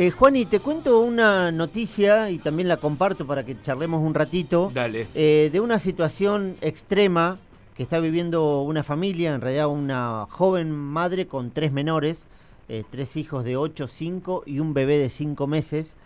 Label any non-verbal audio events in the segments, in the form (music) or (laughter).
Eh, Juan, y te cuento una noticia y también la comparto para que charlemos un ratito. Dale. Eh, de una situación extrema que está viviendo una familia, en realidad una joven madre con tres menores, eh, tres hijos de 8, 5 y un bebé de 5 meses,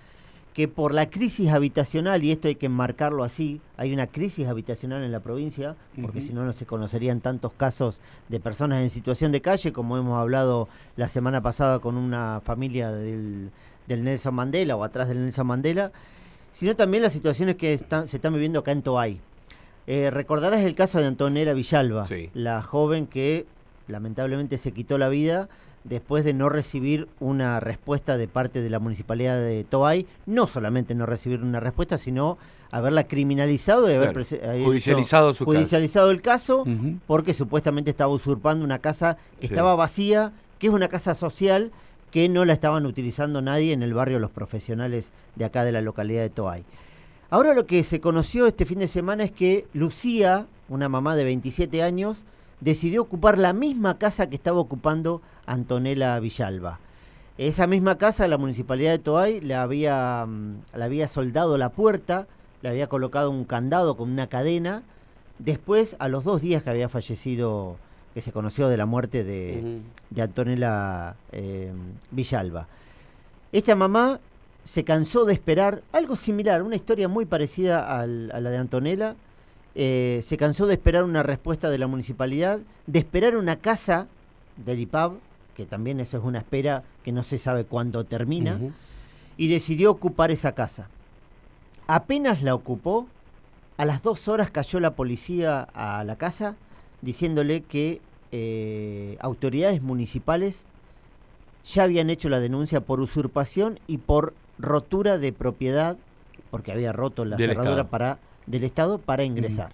que por la crisis habitacional, y esto hay que enmarcarlo así, hay una crisis habitacional en la provincia, porque si no, no se conocerían tantos casos de personas en situación de calle, como hemos hablado la semana pasada con una familia del, del Nelson Mandela o atrás del Nelson Mandela, sino también las situaciones que están, se están viviendo acá en Toay. Eh, recordarás el caso de Antonella Villalba, Sí. la joven que lamentablemente se quitó la vida después de no recibir una respuesta de parte de la municipalidad de Toay, no solamente no recibir una respuesta, sino haberla criminalizado y haber Claro. Judicializado hecho- su caso. judicializado el caso porque supuestamente estaba usurpando una casa que Sí. estaba vacía, que es una casa social que no la estaban utilizando nadie en el barrio Los Profesionales de acá de la localidad de Toay. Ahora lo que se conoció este fin de semana es que Lucía, una mamá de 27 años, decidió ocupar la misma casa que estaba ocupando Antonella Villalba. Esa misma casa, la municipalidad de Toay le había, mm, le había soldado la puerta, le había colocado un candado con una cadena. Después, a los dos días que había fallecido, que se conoció de la muerte de, de Antonella eh, Villalba. Esta mamá se cansó de esperar algo similar, una historia muy parecida al- a la de Antonella. eh, se cansó de esperar una respuesta de la municipalidad, de esperar una casa del IPAB, que también eso es una espera que no se sabe cuándo termina, y decidió ocupar esa casa. Apenas la ocupó, a las dos horas cayó la policía a la casa diciéndole que eh, autoridades municipales ya habían hecho la denuncia por usurpación y por rotura de propiedad, porque había roto la Del cerradura Estado. para, del Estado para ingresar.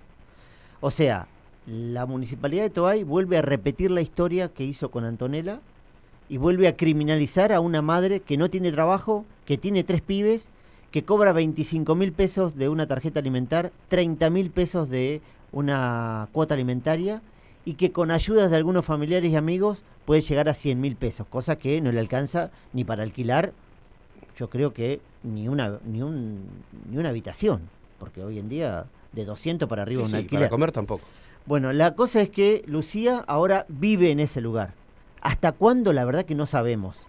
O sea, la municipalidad de Toay vuelve a repetir la historia que hizo con Antonella y vuelve a criminalizar a una madre que no tiene trabajo, que tiene tres pibes, que cobra 25 mil pesos de una tarjeta alimentar, 30 mil pesos de una cuota alimentaria y que con ayudas de algunos familiares y amigos puede llegar a 100 mil pesos, cosa que no le alcanza ni para alquilar, yo creo que ni una, ni un, ni una habitación, porque hoy en día de 200 para arriba Sí, un sí, alquiler. para comer tampoco. Bueno, la cosa es que Lucía ahora vive en ese lugar. ¿Hasta cuándo? La verdad que no sabemos.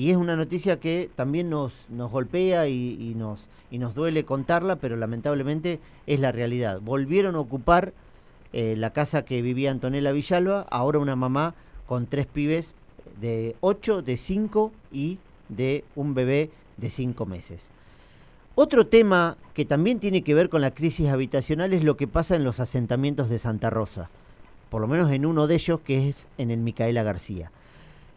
Y es una noticia que también nos, nos golpea y, nos, y nos duele contarla, pero lamentablemente es la realidad. Volvieron a ocupar eh, la casa que vivía Antonella Villalba, ahora una mamá con tres pibes de 8, de 5 y de un bebé de 5 meses. Otro tema que también tiene que ver con la crisis habitacional es lo que pasa en los asentamientos de Santa Rosa, por lo menos en uno de ellos que es en el Micaela García.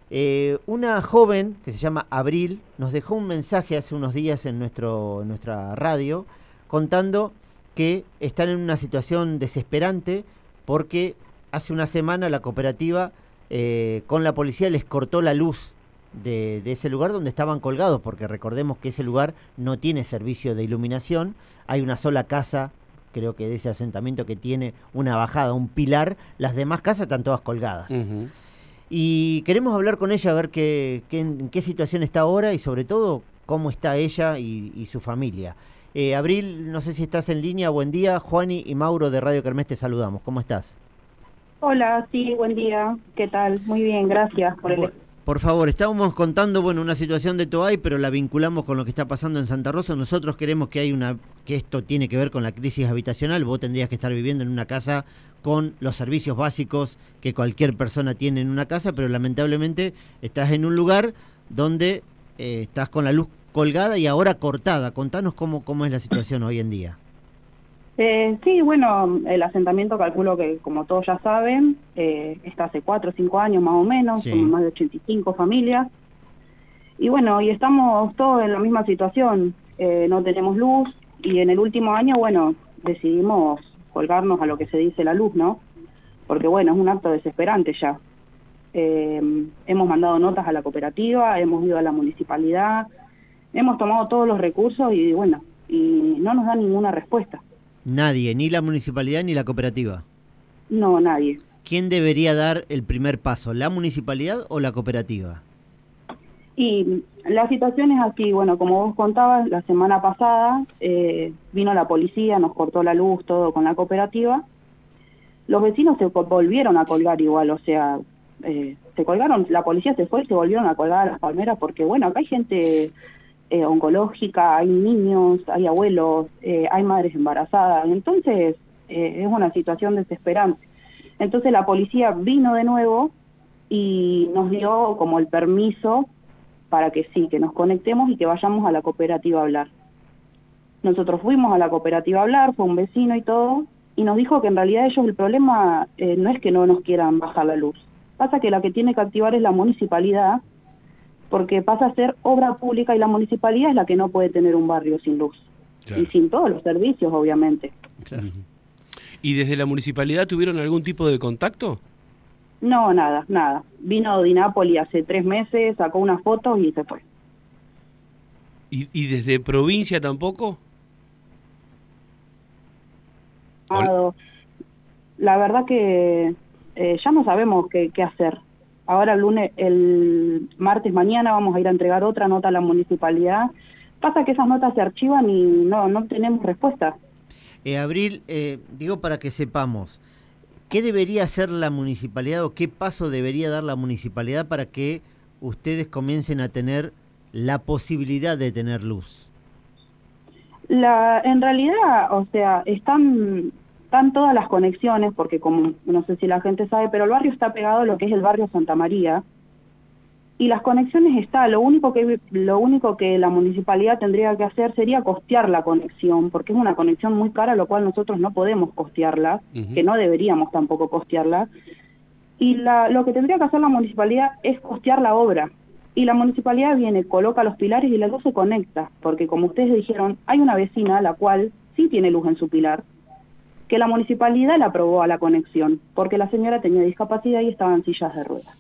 Eh, una joven que se llama Abril nos dejó un mensaje hace unos días en, nuestro, nuestra radio contando que están en una situación desesperante porque hace una semana la cooperativa eh, con la policía les cortó la luz de, ese lugar donde estaban colgados, porque recordemos que ese lugar no tiene servicio de iluminación, hay una sola casa, creo que de ese asentamiento que tiene una bajada, un pilar, las demás casas están todas colgadas. Y queremos hablar con ella a ver qué, qué- en qué situación está ahora y sobre todo cómo está ella y, y su familia. Eh, Abril, no sé si estás en línea, buen día. Juani y Mauro de Radio Kermés te saludamos. ¿Cómo estás? Hola, sí, buen día. ¿Qué tal? Muy bien, gracias por el... Por favor, estábamos contando bueno una situación de Toay, pero la vinculamos con lo que está pasando en Santa Rosa. Nosotros queremos que hay una que esto tiene que ver con la crisis habitacional. Vos tendrías que estar viviendo en una casa con los servicios básicos que cualquier persona tiene en una casa, pero lamentablemente estás en un lugar donde eh, estás con la luz colgada y ahora cortada. Contanos cómo cómo es la situación hoy en día. Eh, sí, bueno, el asentamiento calculo que, como todos ya saben, eh, está hace cuatro o cinco años más o menos, Sí. somos más de 85 familias. Y bueno, y estamos todos en la misma situación, eh, no tenemos luz y en el último año, bueno, decidimos colgarnos a lo que se dice la luz, ¿no? Porque bueno, es un acto desesperante ya. Eh, hemos mandado notas a la cooperativa, hemos ido a la municipalidad, hemos tomado todos los recursos y bueno, y no nos da ninguna respuesta. Nadie, ni la municipalidad ni la cooperativa. No, nadie. ¿Quién debería dar el primer paso, la municipalidad o la cooperativa? Y la situación es así, bueno, como vos contabas, la semana pasada eh, vino la policía, nos cortó la luz, todo con la cooperativa. Los vecinos se volvieron a colgar igual, o sea, eh, se colgaron, la policía se fue y se volvieron a colgar a las palmeras porque, bueno, acá hay gente eh, oncológica, hay niños, hay abuelos, hay madres embarazadas, entonces es una situación desesperante. Entonces la policía vino de nuevo y nos dio como el permiso para que sí, que nos conectemos y que vayamos a la cooperativa a hablar. Nosotros fuimos a la cooperativa a hablar, fue un vecino y todo, y nos dijo que en realidad ellos el problema eh, no es que no nos quieran bajar la luz, pasa que la que tiene que activar es la municipalidad, porque pasa a ser obra pública y la municipalidad es la que no puede tener un barrio sin luz, y sin todos los servicios, obviamente. ¿Y desde la municipalidad tuvieron algún tipo de contacto? No, nada, nada. Vino de Nápoles hace tres meses, sacó unas fotos y se fue. ¿Y, y desde provincia tampoco? La verdad que eh, ya no sabemos qué, qué hacer. Ahora el lunes, el martes mañana vamos a ir a entregar otra nota a la municipalidad. Pasa que esas notas se archivan y no, no tenemos respuesta. Eh, Abril, eh, digo para que sepamos, ¿Qué debería hacer la municipalidad o qué paso debería dar la municipalidad para que ustedes comiencen a tener la posibilidad de tener luz? La, en realidad, o sea, están, están todas las conexiones, porque como no sé si la gente sabe, pero el barrio está pegado a lo que es el barrio Santa María, y las conexiones está, lo único que lo único que la municipalidad tendría que hacer sería costear la conexión, porque es una conexión muy cara, lo cual nosotros no podemos costearla, que no deberíamos tampoco costearla. Y la, lo que tendría que hacer la municipalidad es costear la obra. Y la municipalidad viene, coloca los pilares y la luz se conecta, porque como ustedes dijeron, hay una vecina la cual sí tiene luz en su pilar, que la municipalidad la aprobó a la conexión, porque la señora tenía discapacidad y estaba en sillas de ruedas.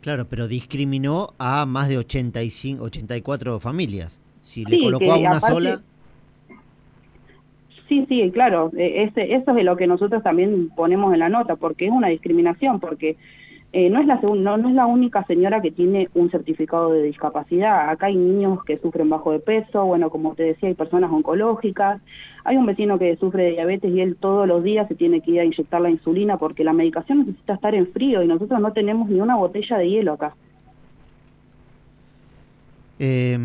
Claro, pero discriminó a más de 85, 84 familias. Si le colocó a una sola... Sí, sí, claro, e, ese, eso es lo que nosotros también ponemos en la nota, porque es una discriminación, porque eh, no, es la no, no, es la única señora que tiene un certificado de discapacidad. Acá hay niños que sufren bajo de peso, bueno, como te decía, hay personas oncológicas. Hay un vecino que sufre de diabetes y él todos los días se tiene que ir a inyectar la insulina porque la medicación necesita estar en frío y nosotros no tenemos ni una botella de hielo acá. Eh,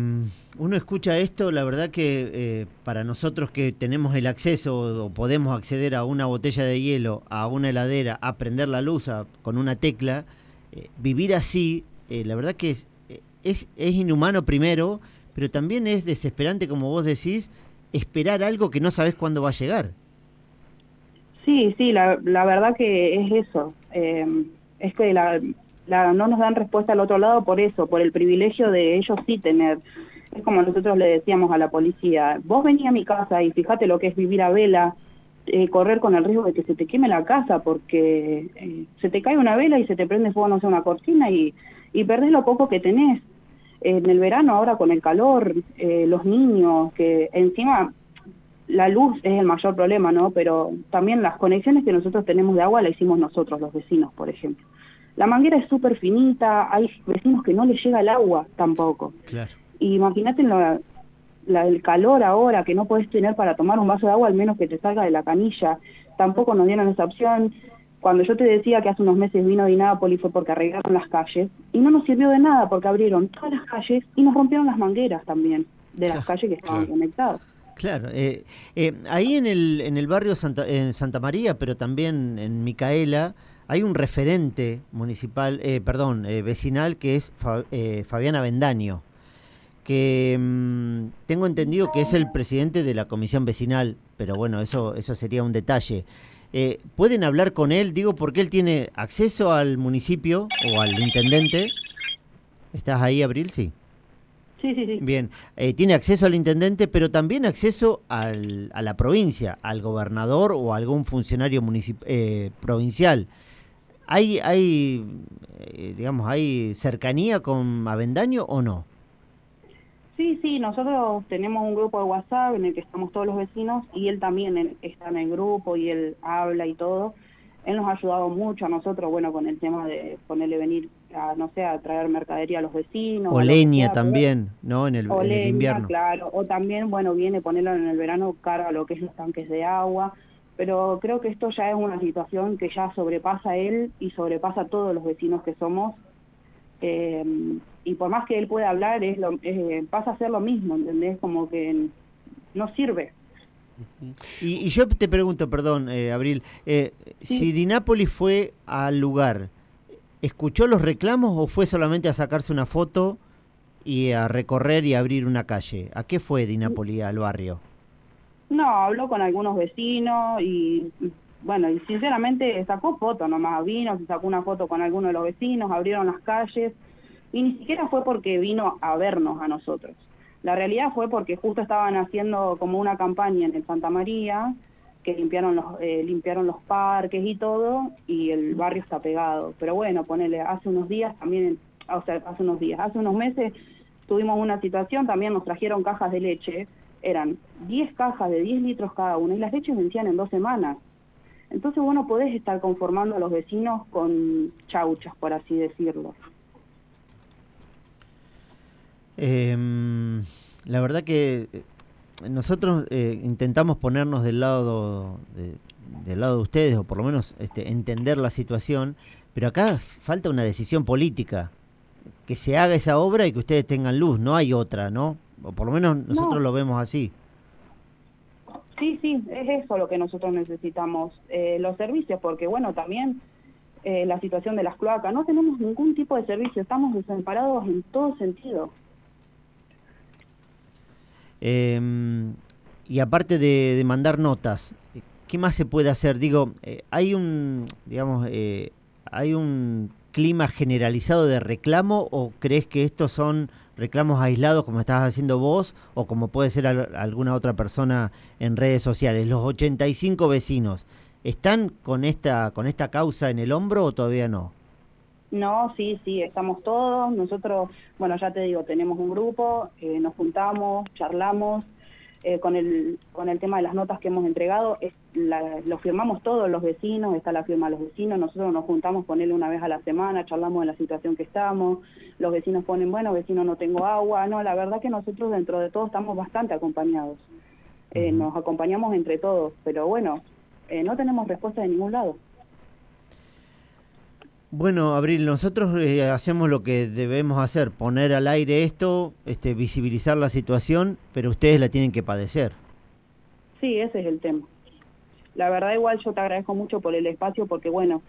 uno escucha esto, la verdad que eh, para nosotros que tenemos el acceso o podemos acceder a una botella de hielo, a una heladera, a prender la luz con una tecla, eh, vivir así, eh, la verdad que es, es, es, inhumano primero, pero también es desesperante, como vos decís, esperar algo que no sabes cuándo va a llegar. Sí, sí, la, la verdad que es eso. es que la, la, no nos dan respuesta al otro lado por eso, por el privilegio de ellos sí tener es como nosotros le decíamos a la policía, vos venís a mi casa y fíjate lo que es vivir a vela, eh, correr con el riesgo de que se te queme la casa porque eh, se te cae una vela y se te prende fuego, no sé, una cortina y, y perdés lo poco que tenés. En el verano ahora con el calor, eh, los niños, que encima la luz es el mayor problema, ¿no? Pero también las conexiones que nosotros tenemos de agua la hicimos nosotros, los vecinos, por ejemplo. La manguera es súper finita, hay vecinos que no les llega el agua tampoco. Claro. Y imagínate la, el calor ahora que no puedes tener para tomar un vaso de agua, al menos que te salga de la canilla. Tampoco nos dieron esa opción. Cuando yo te decía que hace unos meses vino de Nápoles fue porque arreglaron las calles y no nos sirvió de nada porque abrieron todas las calles y nos rompieron las mangueras también de las calles que estaban conectadas. Claro, eh, eh, ahí en el, en el barrio Santa, en Santa María, pero también en Micaela, hay un referente municipal, eh, perdón, vecinal que es Fabiana Bendaño que mm, tengo entendido que es el presidente de la comisión vecinal, pero bueno, eso, eso sería un detalle. Eh, ¿Pueden hablar con él? Digo, porque él tiene acceso al municipio o al intendente. ¿Estás ahí, Abril? Sí. Sí, sí, sí. Bien, eh, tiene acceso al intendente, pero también acceso al, a la provincia, al gobernador o a algún funcionario eh, provincial. ¿Hay, hay digamos, hay cercanía con Avendaño o no? Sí, sí, nosotros tenemos un grupo de WhatsApp en el que estamos todos los vecinos y él también está en el grupo y él habla y todo. Él nos ha ayudado mucho a nosotros, bueno, con el tema de ponerle venir a, no sé, a traer mercadería a los vecinos. O leña también, ¿no? En el, o en el leña, invierno. claro, o también, bueno, viene ponerlo en el verano, carga lo que es los tanques de agua, pero creo que esto ya es una situación que ya sobrepasa a él y sobrepasa a todos los vecinos que somos, eh, y por más que él pueda hablar, es lo, eh, pasa a ser lo mismo, ¿entendés? Como que no sirve. Y, y yo te pregunto, perdón, eh, Abril, eh, Sí. si Di Napoli fue al lugar, ¿escuchó los reclamos o fue solamente a sacarse una foto y a recorrer y abrir una calle? ¿A qué fue Di Napoli al barrio? No, habló con algunos vecinos y bueno, y sinceramente sacó fotos nomás, vino, se sacó una foto con algunos de los vecinos, abrieron las calles y ni siquiera fue porque vino a vernos a nosotros. La realidad fue porque justo estaban haciendo como una campaña en el Santa María, que limpiaron los, eh, limpiaron los parques y todo, y el barrio está pegado. Pero bueno, ponele, hace unos días también, o sea, hace unos días, hace unos meses tuvimos una situación, también nos trajeron cajas de leche, eran 10 cajas de 10 litros cada una, y las leches vencían en dos semanas. Entonces, bueno, podés estar conformando a los vecinos con chauchas, por así decirlo. Em, la verdad que eh, nosotros eh, intentamos ponernos del lado de, del lado de ustedes o por lo menos este, entender la situación, pero acá falta una decisión política, que se haga esa obra y que ustedes tengan luz, no hay otra, ¿no? O por lo menos nosotros No. lo vemos así. Sí, sí, es eso lo que nosotros necesitamos, eh, los servicios, porque bueno, también eh, la situación de las cloacas, no tenemos ningún tipo de servicio, estamos desamparados en todo sentido. Em, y aparte de, de mandar notas, ¿qué más se puede hacer? Digo, eh, hay un, digamos, eh, hay un clima generalizado de reclamo o crees que estos son reclamos aislados como estás haciendo vos o como puede ser al- alguna otra persona en redes sociales? Los 85 vecinos, ¿están con esta, con esta causa en el hombro o todavía no? No, sí, sí, estamos todos. Nosotros, bueno, ya te digo, tenemos un grupo, eh, nos juntamos, charlamos. Eh, con, el, con el tema de las notas que hemos entregado, es la- lo firmamos todos los vecinos, está la firma de los vecinos. Nosotros nos juntamos con él una vez a la semana, charlamos de la situación que estamos. Los vecinos ponen, bueno, vecino, no tengo agua. No, la verdad que nosotros dentro de todo estamos bastante acompañados. Eh. Nos acompañamos entre todos, pero bueno, eh, no tenemos respuesta de ningún lado. Bueno, Abril, nosotros eh, hacemos lo que debemos hacer, poner al aire esto, este, visibilizar la situación, pero ustedes la tienen que padecer. Sí, ese es el tema. La verdad igual yo te agradezco mucho por el espacio porque bueno,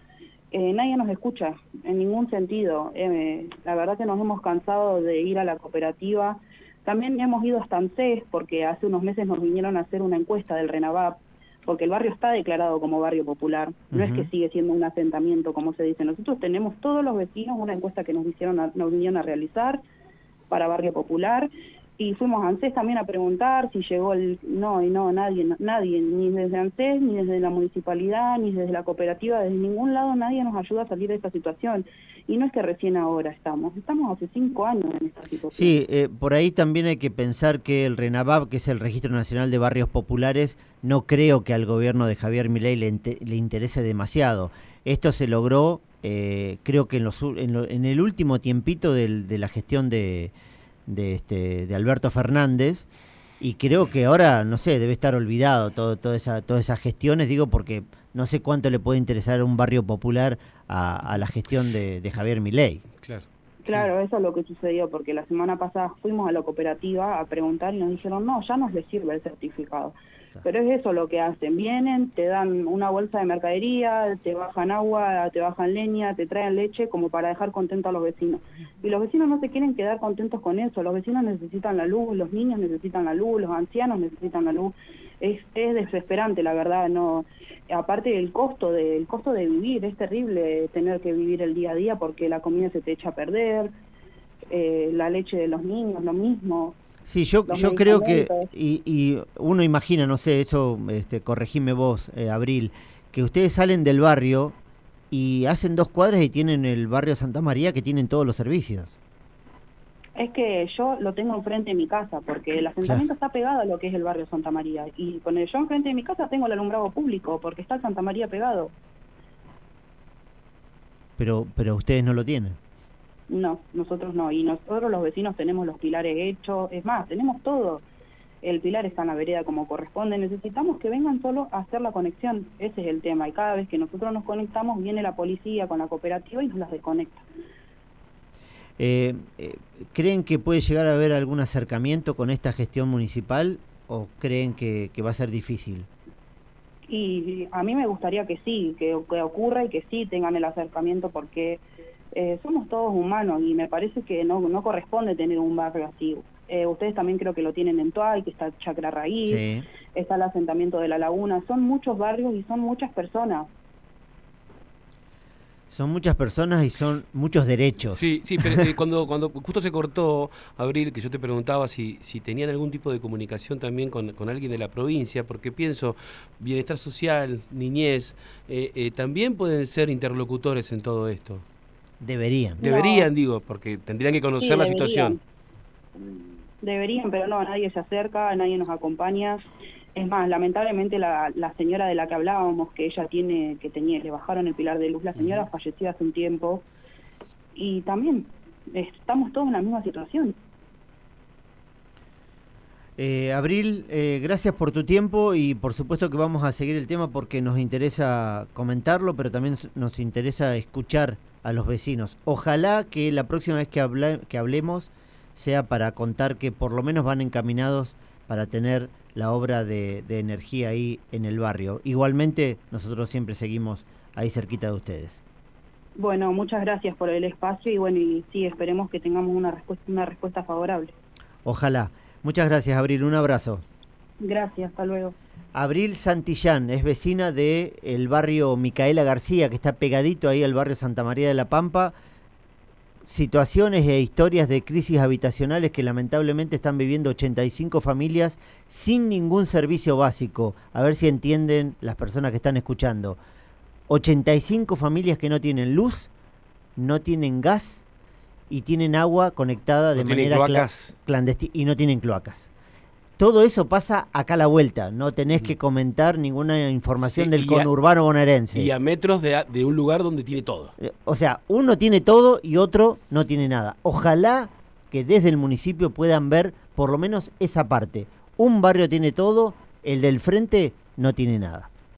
eh, nadie nos escucha en ningún sentido. Eh, la verdad que nos hemos cansado de ir a la cooperativa. También hemos ido hasta ANSES porque hace unos meses nos vinieron a hacer una encuesta del RENAVAP porque el barrio está declarado como barrio popular. No es que sigue siendo un asentamiento como se dice. Nosotros tenemos todos los vecinos una encuesta que nos hicieron a- nos vinieron a realizar para barrio popular y fuimos a ANSES también a preguntar si llegó el no y no nadie nadie ni desde ANSES ni desde la municipalidad ni desde la cooperativa desde ningún lado nadie nos ayuda a salir de esta situación y no es que recién ahora estamos estamos hace cinco años en esta situación Sí, eh, por ahí también hay que pensar que el RENAVAP, que es el Registro Nacional de Barrios Populares, no creo que al gobierno de Javier Milei le, le interese demasiado. Esto se logró, eh, creo que en, los, en, lo- en el último tiempito del- de la gestión de, de, este, de Alberto Fernández, y creo que ahora, no sé, debe estar olvidado todo, toda esa, todas esas gestiones, digo, porque no sé cuánto le puede interesar un barrio popular a, a la gestión de, de Javier Milei. Claro. Claro, eso es lo que sucedió, porque la semana pasada fuimos a la cooperativa a preguntar y nos dijeron, no, ya no les sirve el certificado. Pero es eso lo que hacen, vienen, te dan una bolsa de mercadería, te bajan agua, te bajan leña, te traen leche como para dejar contentos a los vecinos. Y los vecinos no se quieren quedar contentos con eso, los vecinos necesitan la luz, los niños necesitan la luz, los ancianos necesitan la luz. Es, es desesperante, la verdad, no. Aparte el costo de el costo de vivir es terrible tener que vivir el día a día porque la comida se te echa a perder eh, la leche de los niños lo mismo Sí, yo, yo creo que, y, y uno imagina, no sé, eso, este, corregime vos, eh, Abril, que ustedes salen del barrio y hacen dos cuadras y tienen el barrio Santa María que tienen todos los servicios. es que yo lo tengo enfrente de mi casa porque el asentamiento está pegado a lo que es el barrio Santa María y con el yo enfrente de mi casa tengo el alumbrado público porque está el Santa María pegado Pero, pero ustedes no lo tienen. No, nosotros no. Y nosotros los vecinos tenemos los pilares hechos. Es más, tenemos todo. El pilar está en la vereda como corresponde. Necesitamos que vengan solo a hacer la conexión. Ese es el tema. Y cada vez que nosotros nos conectamos, viene la policía con la cooperativa y nos las desconecta. Eh, eh, ¿Creen que puede llegar a haber algún acercamiento con esta gestión municipal o creen que, va a ser difícil? Y a mí me gustaría que sí, que, ocurra y que sí tengan el acercamiento porque eh, somos todos humanos y me parece que no, no corresponde tener un barrio así. ustedes también creo que lo tienen en Tuay, que está Chacra Raíz, está el asentamiento de la Laguna, son muchos barrios y son muchas personas. Son muchas personas y son muchos derechos. Sí, sí, pero eh, (laughs) cuando, cuando justo se cortó, Abril, que yo te preguntaba si, si tenían algún tipo de comunicación también con, alguien de la provincia, porque pienso, bienestar social, niñez, eh, eh, también pueden ser interlocutores en todo esto. Deberían. Deberían, digo, porque tendrían que conocer la situación. Deberían, pero no, nadie se acerca, nadie nos acompaña. Es más, lamentablemente la, señora de la que hablábamos, que ella tiene, que tenía, le bajaron el pilar de luz, la señora falleció hace un tiempo y también estamos todos en la misma situación. Eh, Abril, eh, gracias por tu tiempo y por supuesto que vamos a seguir el tema porque nos interesa comentarlo, pero también nos interesa escuchar a los vecinos. Ojalá que la próxima vez que, que hablemos sea para contar que por lo menos van encaminados para tener la obra de, energía ahí en el barrio. Igualmente, nosotros siempre seguimos ahí cerquita de ustedes. Bueno, muchas gracias por el espacio y bueno, y sí, esperemos que tengamos una respuesta, una respuesta favorable. Ojalá. Muchas gracias, Abril. Un abrazo. Gracias, hasta luego. Abril Santillán es vecina del el barrio Micaela García, que está pegadito ahí al barrio Santa María de la Pampa situaciones e historias de crisis habitacionales que lamentablemente están viviendo 85 familias sin ningún servicio básico. A ver si entienden las personas que están escuchando. 85 familias que no tienen luz, no tienen gas y tienen agua conectada de manera clandestina y no tienen cloacas. Todo eso pasa acá a la vuelta, no tenés que comentar ninguna información del conurbano bonaerense. Y a metros de, de, un lugar donde tiene todo. Eh, o sea, uno tiene todo y otro no tiene nada. Ojalá que desde el municipio puedan ver por lo menos esa parte. Un barrio tiene todo, el del frente no tiene nada.